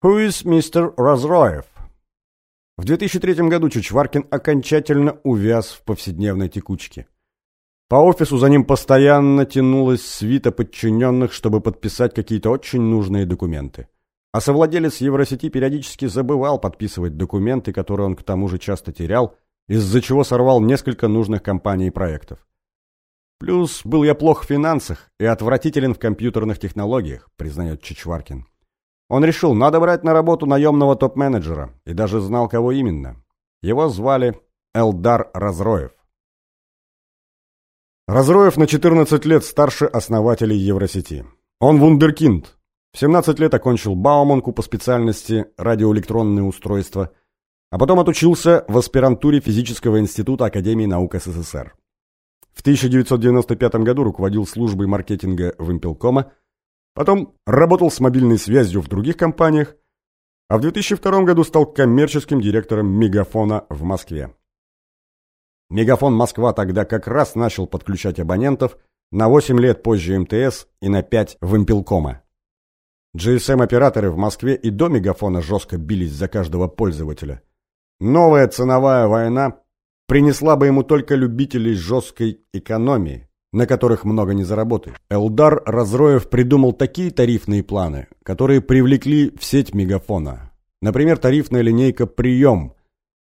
Who is Mr. Разроев? В 2003 году Чичваркин окончательно увяз в повседневной текучке. По офису за ним постоянно тянулась свита подчиненных, чтобы подписать какие-то очень нужные документы. А совладелец Евросети периодически забывал подписывать документы, которые он к тому же часто терял, из-за чего сорвал несколько нужных компаний и проектов. Плюс был я плох в финансах и отвратителен в компьютерных технологиях, признает Чичваркин. Он решил, надо брать на работу наемного топ-менеджера, и даже знал, кого именно. Его звали Элдар Разроев. Разроев на 14 лет старше основателей Евросети. Он вундеркинд. В 17 лет окончил Бауманку по специальности радиоэлектронные устройства, а потом отучился в аспирантуре физического института Академии наук СССР. В 1995 году руководил службой маркетинга Вимпелкома, потом работал с мобильной связью в других компаниях, а в 2002 году стал коммерческим директором Мегафона в Москве. Мегафон Москва тогда как раз начал подключать абонентов на 8 лет позже МТС и на 5 Вимпелкома. GSM-операторы в Москве и до Мегафона жестко бились за каждого пользователя. Новая ценовая война принесла бы ему только любителей жесткой экономии, на которых много не заработаешь. Элдар Разроев придумал такие тарифные планы, которые привлекли в сеть Мегафона. Например, тарифная линейка «Прием»,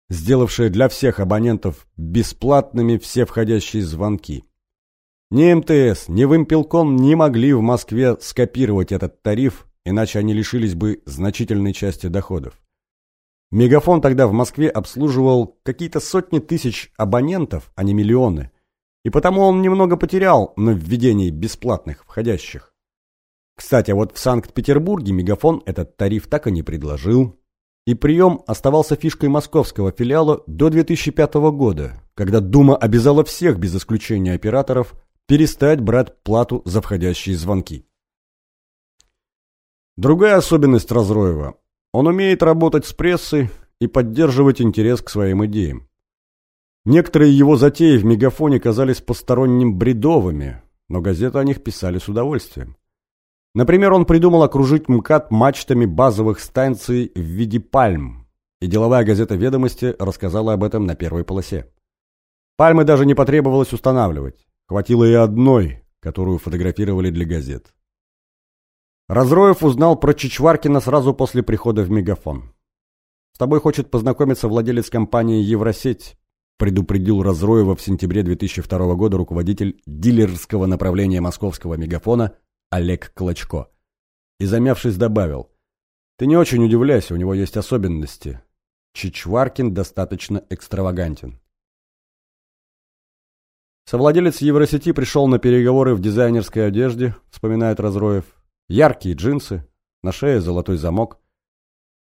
сделавшая для всех абонентов бесплатными все входящие звонки. Ни МТС, ни Вимпелком не могли в Москве скопировать этот тариф, иначе они лишились бы значительной части доходов. Мегафон тогда в Москве обслуживал какие-то сотни тысяч абонентов, а не миллионы, и потому он немного потерял на введении бесплатных входящих. Кстати, вот в Санкт-Петербурге Мегафон этот тариф так и не предложил, и прием оставался фишкой московского филиала до 2005 года, когда Дума обязала всех, без исключения операторов, перестать брать плату за входящие звонки. Другая особенность Разроева – он умеет работать с прессой и поддерживать интерес к своим идеям. Некоторые его затеи в Мегафоне казались посторонним бредовыми, но газеты о них писали с удовольствием. Например, он придумал окружить МКАД мачтами базовых станций в виде пальм, и деловая газета «Ведомости» рассказала об этом на первой полосе. Пальмы даже не потребовалось устанавливать, хватило и одной, которую фотографировали для газет. Разроев узнал про Чичваркина сразу после прихода в Мегафон. «С тобой хочет познакомиться владелец компании «Евросеть», предупредил Разроева в сентябре 2002 года руководитель дилерского направления московского Мегафона Олег Клочко. И замявшись добавил, «Ты не очень удивляйся, у него есть особенности. Чичваркин достаточно экстравагантен». Совладелец Евросети пришел на переговоры в дизайнерской одежде, вспоминает Разроев. Яркие джинсы, на шее золотой замок.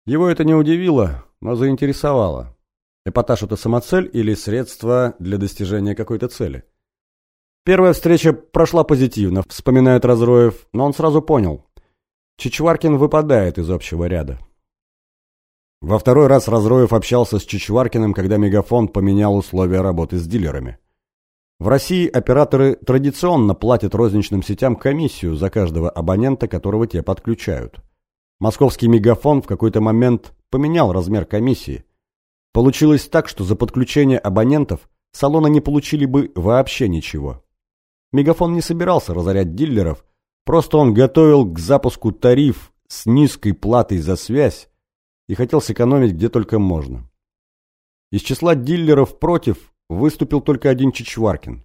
Его это не удивило, но заинтересовало. Эпатаж – это самоцель или средство для достижения какой-то цели? Первая встреча прошла позитивно, вспоминает Разроев, но он сразу понял. Чичваркин выпадает из общего ряда. Во второй раз Разроев общался с Чичваркиным, когда Мегафон поменял условия работы с дилерами. В России операторы традиционно платят розничным сетям комиссию за каждого абонента, которого те подключают. Московский Мегафон в какой-то момент поменял размер комиссии. Получилось так, что за подключение абонентов салоны не получили бы вообще ничего. Мегафон не собирался разорять дилеров, просто он готовил к запуску тариф с низкой платой за связь и хотел сэкономить где только можно. Из числа дилеров против выступил только один Чичваркин.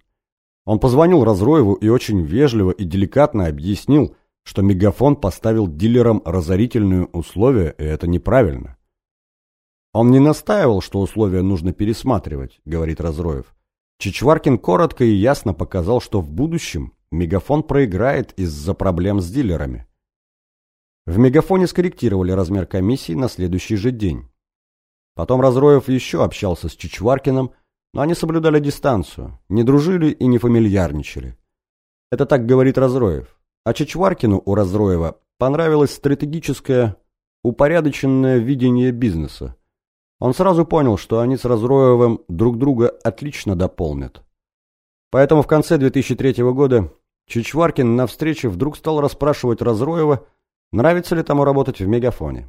Он позвонил Разроеву и очень вежливо и деликатно объяснил, что Мегафон поставил дилерам разорительные условия, и это неправильно. Он не настаивал, что условия нужно пересматривать, говорит Разроев. Чичваркин коротко и ясно показал, что в будущем Мегафон проиграет из-за проблем с дилерами. В Мегафоне скорректировали размер комиссии на следующий же день. Потом Разроев еще общался с Чичваркиным, но они соблюдали дистанцию, не дружили и не фамильярничали. Это так говорит Разроев. А Чичваркину у Разроева понравилось стратегическое, упорядоченное видение бизнеса. Он сразу понял, что они с Разроевым друг друга отлично дополнят. Поэтому в конце 2003 года Чичваркин на встрече вдруг стал расспрашивать Разроева, нравится ли тому работать в Мегафоне.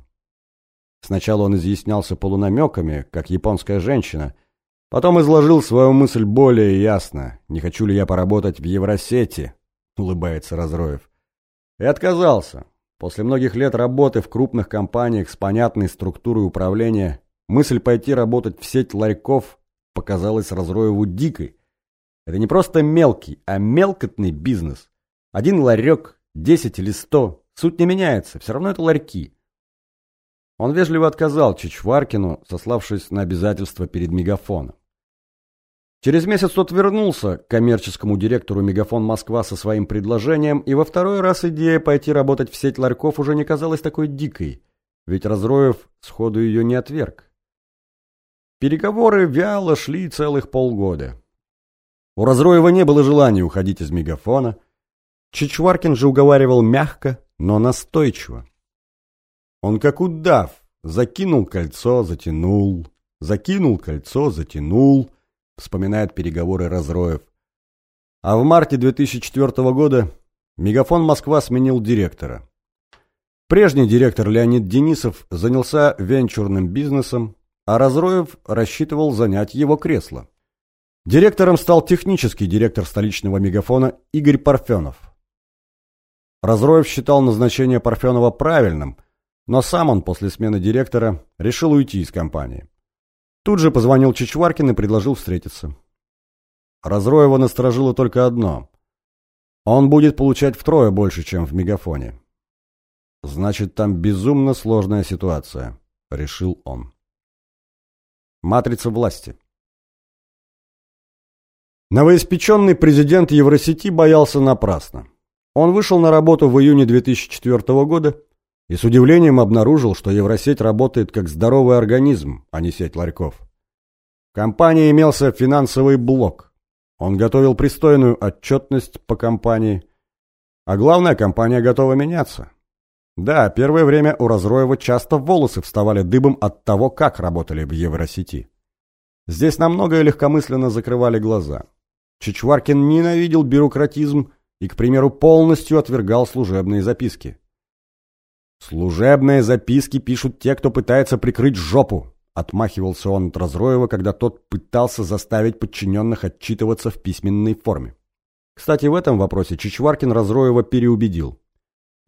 Сначала он изъяснялся полунамеками, как японская женщина. Потом изложил свою мысль более ясно. «Не хочу ли я поработать в Евросети?» — улыбается Разроев. И отказался. После многих лет работы в крупных компаниях с понятной структурой управления мысль пойти работать в сеть ларьков показалась Разроеву дикой. Это не просто мелкий, а мелкотный бизнес. Один ларек, десять или сто, суть не меняется, все равно это ларьки. Он вежливо отказал Чичваркину, сославшись на обязательства перед Мегафоном. Через месяц тот вернулся к коммерческому директору Мегафон Москва со своим предложением, и во второй раз идея пойти работать в сеть ларьков уже не казалась такой дикой, ведь Разроев сходу ее не отверг. Переговоры вяло шли целых полгода. У Разроева не было желания уходить из Мегафона. Чичваркин же уговаривал мягко, но настойчиво. Он как удав, закинул кольцо, затянул, закинул кольцо, затянул, вспоминает переговоры Разроев. А в марте 2004 года Мегафон Москва сменил директора. Прежний директор Леонид Денисов занялся венчурным бизнесом, а Разроев рассчитывал занять его кресло. Директором стал технический директор столичного Мегафона Игорь Парфенов. Разроев считал назначение Парфенова правильным – но сам он после смены директора решил уйти из компании. Тут же позвонил Чичваркин и предложил встретиться. Разроева насторожило только одно. Он будет получать втрое больше, чем в Мегафоне. Значит, там безумно сложная ситуация, решил он. Матрица власти. Новоиспеченный президент Евросети боялся напрасно. Он вышел на работу в июне 2004 года и с удивлением обнаружил, что Евросеть работает как здоровый организм, а не сеть ларьков. В компании имелся финансовый блок. Он готовил пристойную отчетность по компании. А главное, компания готова меняться. Да, первое время у Разроева часто волосы вставали дыбом от того, как работали в Евросети. Здесь на многое легкомысленно закрывали глаза. Чичваркин ненавидел бюрократизм и, к примеру, полностью отвергал служебные записки. «Служебные записки пишут те, кто пытается прикрыть жопу», отмахивался он от Разроева, когда тот пытался заставить подчиненных отчитываться в письменной форме. Кстати, в этом вопросе Чичваркин Разроева переубедил.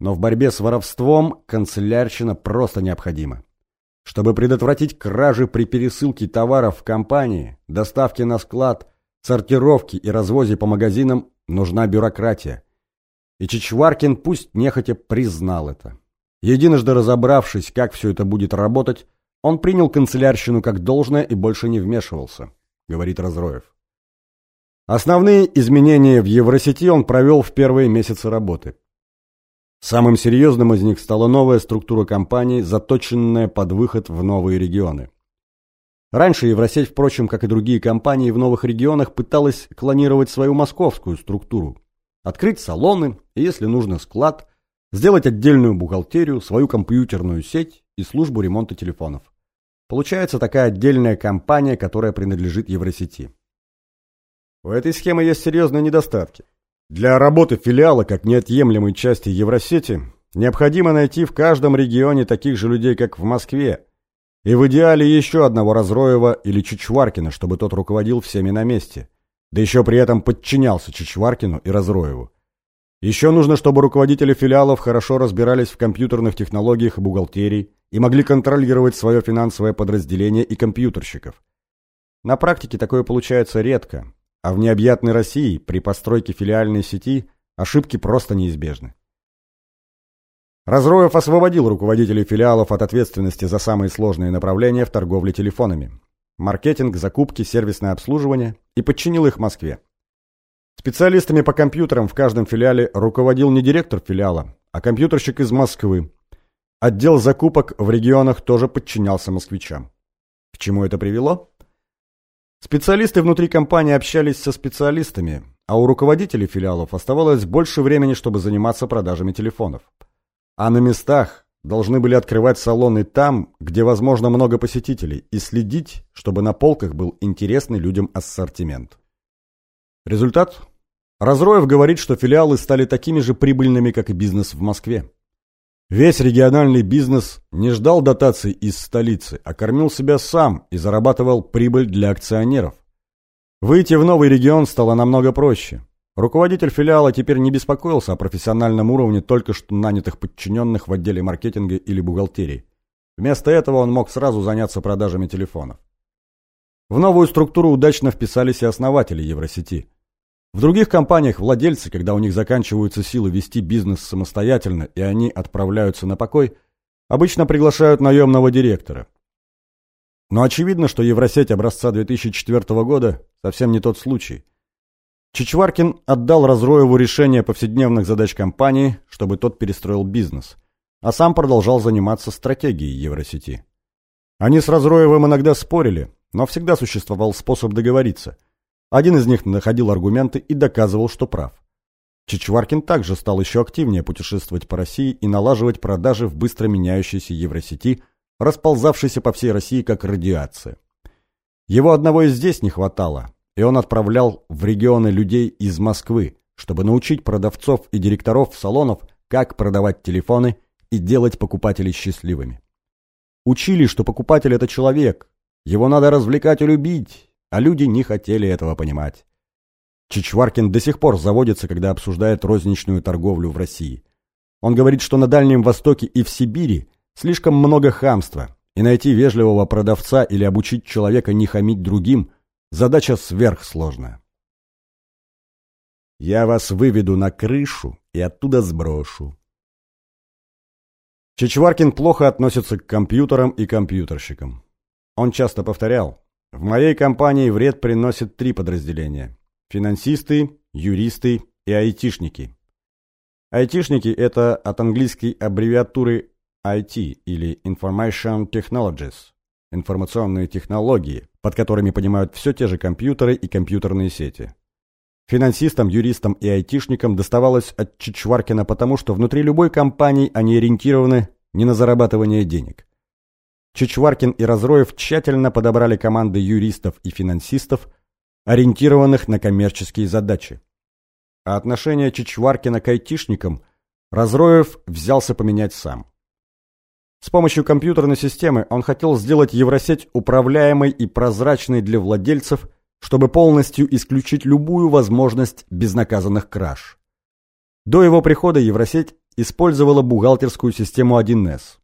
Но в борьбе с воровством канцелярщина просто необходима. Чтобы предотвратить кражи при пересылке товаров в компании, доставке на склад, сортировке и развозе по магазинам, нужна бюрократия. И Чичваркин пусть нехотя признал это. Единожды разобравшись, как все это будет работать, он принял канцелярщину как должное и больше не вмешивался, говорит Разроев. Основные изменения в Евросети он провел в первые месяцы работы. Самым серьезным из них стала новая структура компании, заточенная под выход в новые регионы. Раньше Евросеть, впрочем, как и другие компании в новых регионах, пыталась клонировать свою московскую структуру. Открыть салоны, если нужно, склад, Сделать отдельную бухгалтерию, свою компьютерную сеть и службу ремонта телефонов. Получается такая отдельная компания, которая принадлежит Евросети. У этой схемы есть серьезные недостатки. Для работы филиала как неотъемлемой части Евросети необходимо найти в каждом регионе таких же людей, как в Москве, и в идеале еще одного Разроева или Чичваркина, чтобы тот руководил всеми на месте, да еще при этом подчинялся Чичваркину и Разроеву. Еще нужно, чтобы руководители филиалов хорошо разбирались в компьютерных технологиях и бухгалтерии и могли контролировать свое финансовое подразделение и компьютерщиков. На практике такое получается редко, а в необъятной России при постройке филиальной сети ошибки просто неизбежны. Разроев освободил руководителей филиалов от ответственности за самые сложные направления в торговле телефонами – маркетинг, закупки, сервисное обслуживание – и подчинил их Москве. Специалистами по компьютерам в каждом филиале руководил не директор филиала, а компьютерщик из Москвы. Отдел закупок в регионах тоже подчинялся москвичам. К чему это привело? Специалисты внутри компании общались со специалистами, а у руководителей филиалов оставалось больше времени, чтобы заниматься продажами телефонов. А на местах должны были открывать салоны там, где, возможно, много посетителей, и следить, чтобы на полках был интересный людям ассортимент. Результат Разроев говорит, что филиалы стали такими же прибыльными, как и бизнес в Москве. Весь региональный бизнес не ждал дотаций из столицы, а кормил себя сам и зарабатывал прибыль для акционеров. Выйти в новый регион стало намного проще. Руководитель филиала теперь не беспокоился о профессиональном уровне только что нанятых подчиненных в отделе маркетинга или бухгалтерии. Вместо этого он мог сразу заняться продажами телефонов. В новую структуру удачно вписались и основатели Евросети. В других компаниях владельцы, когда у них заканчиваются силы вести бизнес самостоятельно и они отправляются на покой, обычно приглашают наемного директора. Но очевидно, что Евросеть образца 2004 года совсем не тот случай. Чичваркин отдал Разроеву решение повседневных задач компании, чтобы тот перестроил бизнес, а сам продолжал заниматься стратегией Евросети. Они с Разроевым иногда спорили, но всегда существовал способ договориться. Один из них находил аргументы и доказывал, что прав. Чичваркин также стал еще активнее путешествовать по России и налаживать продажи в быстро меняющейся Евросети, расползавшейся по всей России как радиация. Его одного и здесь не хватало, и он отправлял в регионы людей из Москвы, чтобы научить продавцов и директоров салонов, как продавать телефоны и делать покупателей счастливыми. Учили, что покупатель – это человек, его надо развлекать и любить, а люди не хотели этого понимать. Чичваркин до сих пор заводится, когда обсуждает розничную торговлю в России. Он говорит, что на Дальнем Востоке и в Сибири слишком много хамства, и найти вежливого продавца или обучить человека не хамить другим – задача сверхсложная. Я вас выведу на крышу и оттуда сброшу. Чичваркин плохо относится к компьютерам и компьютерщикам. Он часто повторял, в моей компании вред приносит три подразделения. Финансисты, юристы и айтишники. Айтишники – это от английской аббревиатуры IT или Information Technologies – информационные технологии, под которыми понимают все те же компьютеры и компьютерные сети. Финансистам, юристам и айтишникам доставалось от Чичваркина потому, что внутри любой компании они ориентированы не на зарабатывание денег. Чичваркин и Разроев тщательно подобрали команды юристов и финансистов, ориентированных на коммерческие задачи. А отношение Чичваркина к айтишникам Разроев взялся поменять сам. С помощью компьютерной системы он хотел сделать Евросеть управляемой и прозрачной для владельцев, чтобы полностью исключить любую возможность безнаказанных краж. До его прихода Евросеть использовала бухгалтерскую систему 1С.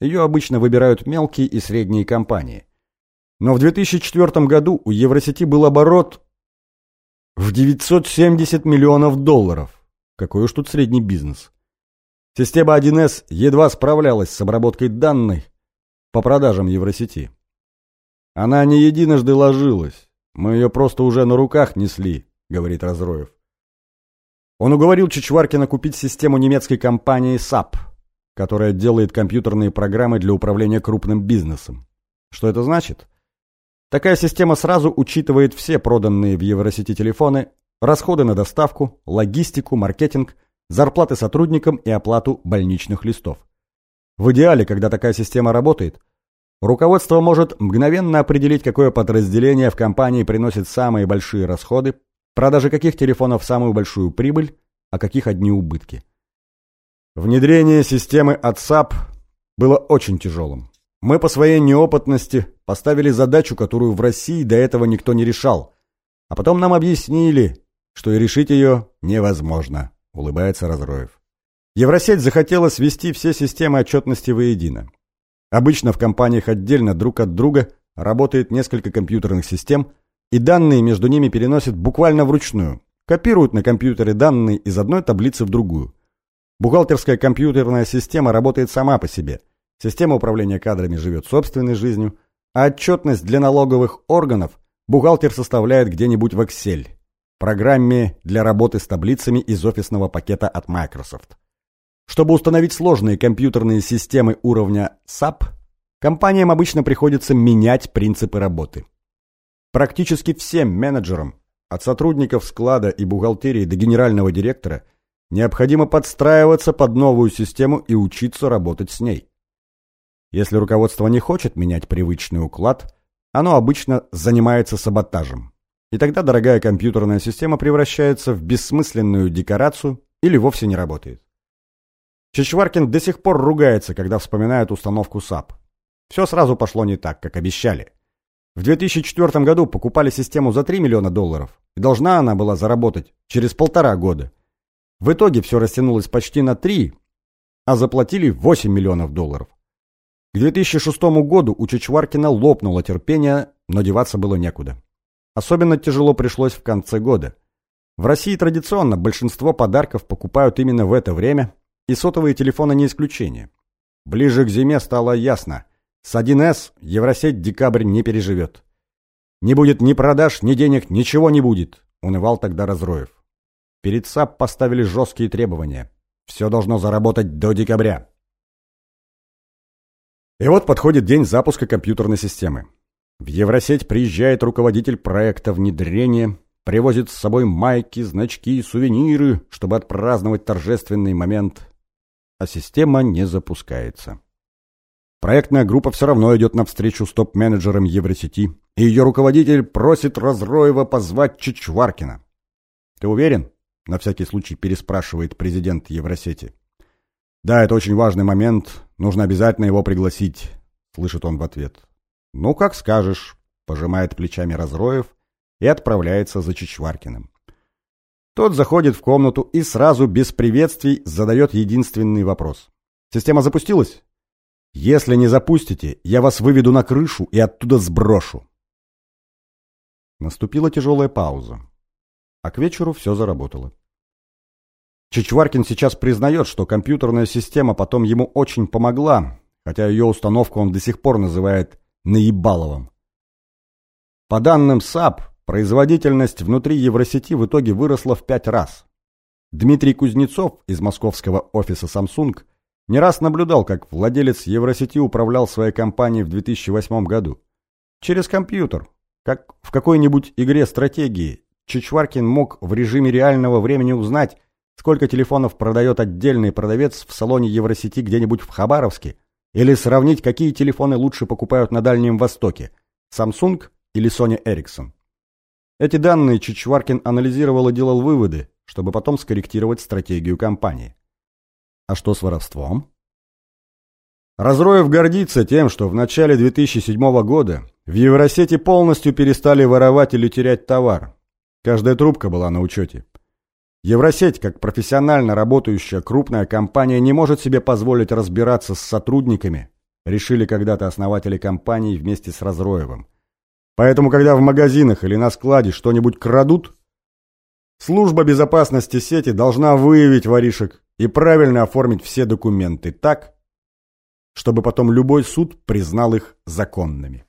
Ее обычно выбирают мелкие и средние компании. Но в 2004 году у Евросети был оборот в 970 миллионов долларов. Какой уж тут средний бизнес. Система 1С едва справлялась с обработкой данных по продажам Евросети. Она не единожды ложилась. Мы ее просто уже на руках несли, говорит Разроев. Он уговорил Чичваркина купить систему немецкой компании SAP – которая делает компьютерные программы для управления крупным бизнесом. Что это значит? Такая система сразу учитывает все проданные в Евросети телефоны, расходы на доставку, логистику, маркетинг, зарплаты сотрудникам и оплату больничных листов. В идеале, когда такая система работает, руководство может мгновенно определить, какое подразделение в компании приносит самые большие расходы, продажи каких телефонов самую большую прибыль, а каких одни убытки. Внедрение системы ATSAP было очень тяжелым. Мы по своей неопытности поставили задачу, которую в России до этого никто не решал. А потом нам объяснили, что и решить ее невозможно, улыбается Разроев. Евросеть захотела свести все системы отчетности воедино. Обычно в компаниях отдельно друг от друга работает несколько компьютерных систем, и данные между ними переносят буквально вручную, копируют на компьютере данные из одной таблицы в другую. Бухгалтерская компьютерная система работает сама по себе. Система управления кадрами живет собственной жизнью, а отчетность для налоговых органов бухгалтер составляет где-нибудь в Excel, программе для работы с таблицами из офисного пакета от Microsoft. Чтобы установить сложные компьютерные системы уровня SAP, компаниям обычно приходится менять принципы работы. Практически всем менеджерам, от сотрудников склада и бухгалтерии до генерального директора – Необходимо подстраиваться под новую систему и учиться работать с ней. Если руководство не хочет менять привычный уклад, оно обычно занимается саботажем. И тогда дорогая компьютерная система превращается в бессмысленную декорацию или вовсе не работает. Чичваркин до сих пор ругается, когда вспоминает установку SAP. Все сразу пошло не так, как обещали. В 2004 году покупали систему за 3 миллиона долларов, и должна она была заработать через полтора года. В итоге все растянулось почти на 3, а заплатили 8 миллионов долларов. К 2006 году у Чичваркина лопнуло терпение, но деваться было некуда. Особенно тяжело пришлось в конце года. В России традиционно большинство подарков покупают именно в это время, и сотовые телефоны не исключение. Ближе к зиме стало ясно. С 1С Евросеть декабрь не переживет. Не будет ни продаж, ни денег, ничего не будет, унывал тогда Разроев. Перед SAP поставили жесткие требования. Все должно заработать до декабря. И вот подходит день запуска компьютерной системы. В Евросеть приезжает руководитель проекта внедрения, привозит с собой майки, значки, сувениры, чтобы отпраздновать торжественный момент а система не запускается. Проектная группа все равно идет навстречу с топ-менеджером Евросети, и ее руководитель просит Разроева позвать Чичваркина. «Ты уверен?» — на всякий случай переспрашивает президент Евросети. «Да, это очень важный момент, нужно обязательно его пригласить», — слышит он в ответ. «Ну, как скажешь», — пожимает плечами Разроев и отправляется за Чичваркиным. Тот заходит в комнату и сразу без приветствий задает единственный вопрос. «Система запустилась?» «Если не запустите, я вас выведу на крышу и оттуда сброшу». Наступила тяжелая пауза. А к вечеру все заработало. Чичваркин сейчас признает, что компьютерная система потом ему очень помогла, хотя ее установку он до сих пор называет «наебаловым». По данным SAP, Производительность внутри Евросети в итоге выросла в пять раз. Дмитрий Кузнецов из московского офиса Samsung не раз наблюдал, как владелец Евросети управлял своей компанией в 2008 году. Через компьютер, как в какой-нибудь игре стратегии, Чичваркин мог в режиме реального времени узнать, сколько телефонов продает отдельный продавец в салоне Евросети где-нибудь в Хабаровске, или сравнить, какие телефоны лучше покупают на Дальнем Востоке – Samsung или Sony Ericsson. Эти данные Чичваркин анализировал и делал выводы, чтобы потом скорректировать стратегию компании. А что с воровством? Разроев гордится тем, что в начале 2007 года в Евросети полностью перестали воровать или терять товар. Каждая трубка была на учете. Евросеть, как профессионально работающая крупная компания, не может себе позволить разбираться с сотрудниками, решили когда-то основатели компании вместе с Разроевым. Поэтому, когда в магазинах или на складе что-нибудь крадут, служба безопасности сети должна выявить воришек и правильно оформить все документы так, чтобы потом любой суд признал их законными.